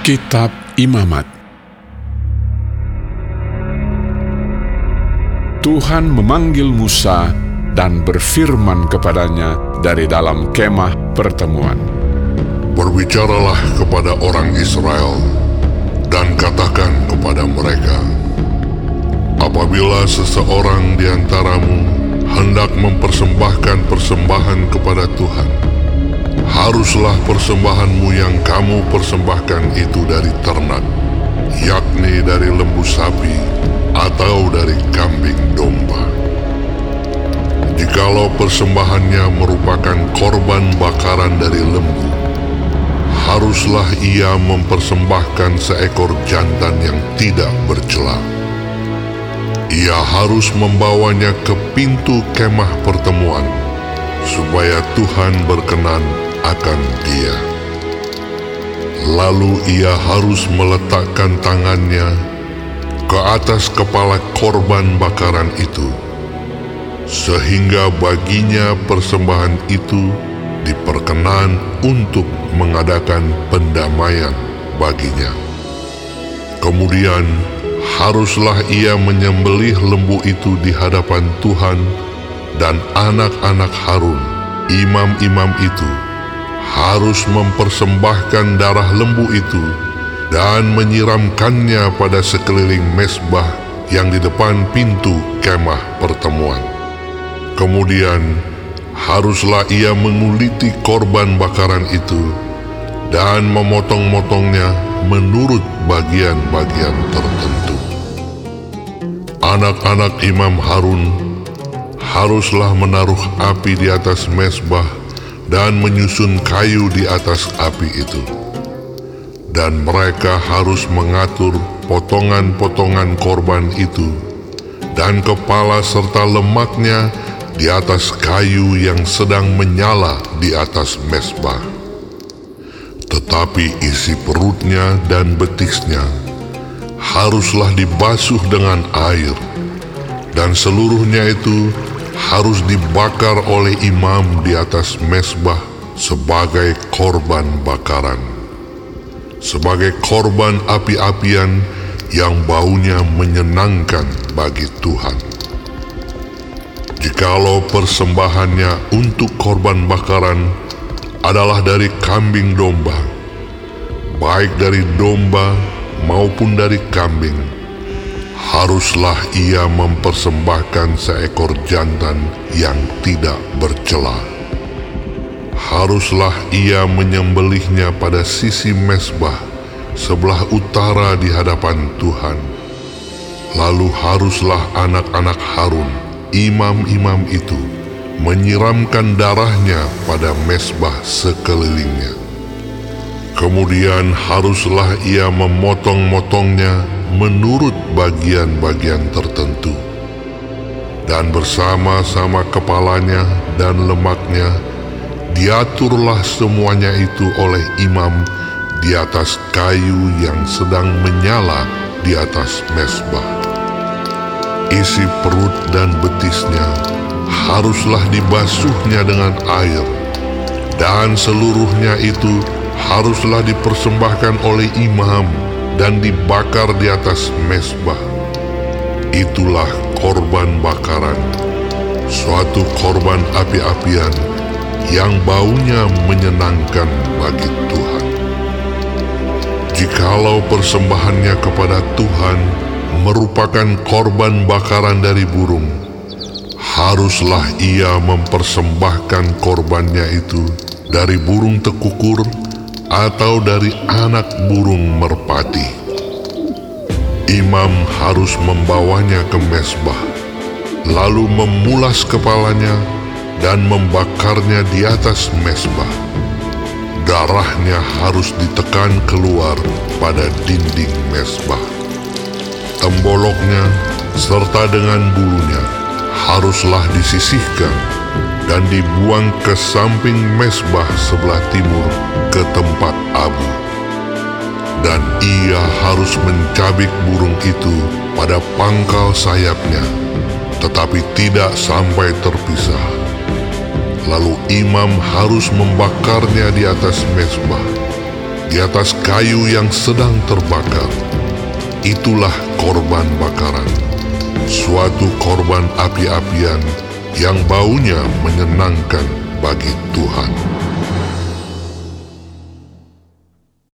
Kitab Imamat Tuhan memanggil Musa dan berfirman kepadanya dari dalam kemah pertemuan. Berbicaralah kepada orang Israel dan katakan kepada mereka, Apabila seseorang di antaramu hendak mempersembahkan persembahan kepada Tuhan, haruslah persembahanmu yang kamu persembahkan itu dari ternak, yakni dari lembu sapi atau dari kambing domba. Jikalau persembahannya merupakan korban bakaran dari lembu, haruslah ia mempersembahkan seekor jantan yang tidak bercela. Ia harus membawanya ke pintu kemah pertemuan, supaya Tuhan berkenan akan dia. Lalu ia harus meletakkan tangannya ke atas kepala korban bakaran itu, sehingga baginya persembahan itu diperkenan untuk mengadakan pendamaian baginya. Kemudian haruslah ia menyembelih lembu itu di hadapan Tuhan dan anak-anak Harun, imam-imam itu, harus mempersembahkan darah lembu itu dan menyiramkannya pada sekeliling mesbah yang di depan pintu kemah pertemuan. Kemudian haruslah ia menguliti korban bakaran itu dan memotong-motongnya menurut bagian-bagian tertentu. Anak-anak Imam Harun haruslah menaruh api di atas mesbah dan menyusun kayu di atas api itu. Dan mereka harus mengatur potongan-potongan korban itu dan kepala serta lemaknya di atas kayu yang sedang menyala di atas mesbah. Tetapi isi perutnya dan betisnya haruslah dibasuh dengan air, dan seluruhnya itu harus dibakar oleh imam di atas mesbah sebagai korban bakaran, sebagai korban api-apian yang baunya menyenangkan bagi Tuhan. Jikalau persembahannya untuk korban bakaran adalah dari kambing domba, baik dari domba maupun dari kambing, haruslah ia mempersembahkan seekor jantan yang tidak bercela. Haruslah ia menyembelihnya pada sisi mesbah sebelah utara di hadapan Tuhan. Lalu haruslah anak-anak Harun, imam-imam itu, menyiramkan darahnya pada mesbah sekelilingnya. Kemudian haruslah ia memotong-motongnya menurut bagian-bagian tertentu. Dan bersama-sama kepalanya dan lemaknya, diaturlah semuanya itu oleh imam di atas kayu yang sedang menyala di atas mesbah. Isi perut dan betisnya haruslah dibasuhnya dengan air, dan seluruhnya itu haruslah dipersembahkan oleh imam dan dibakar di atas mesbah. Itulah korban bakaran, suatu korban api-apian yang baunya menyenangkan bagi Tuhan. Jikalau persembahannya kepada Tuhan merupakan korban bakaran dari burung, haruslah ia mempersembahkan korbannya itu dari burung tekukur atau dari anak burung merpati. Imam harus membawanya ke mesbah, lalu memulas kepalanya dan membakarnya di atas mesbah darahnya harus ditekan keluar pada dinding mesbah. Temboloknya serta dengan bulunya haruslah disisihkan dan dibuang ke samping mesbah sebelah timur ke tempat abu. Dan ia harus mencabik burung itu pada pangkal sayapnya, tetapi tidak sampai terpisah lalu imam harus membakarnya di atas mesbah di atas kayu yang sedang terbakar. Itulah korban bakaran, suatu korban api-apian yang baunya menyenangkan bagi Tuhan.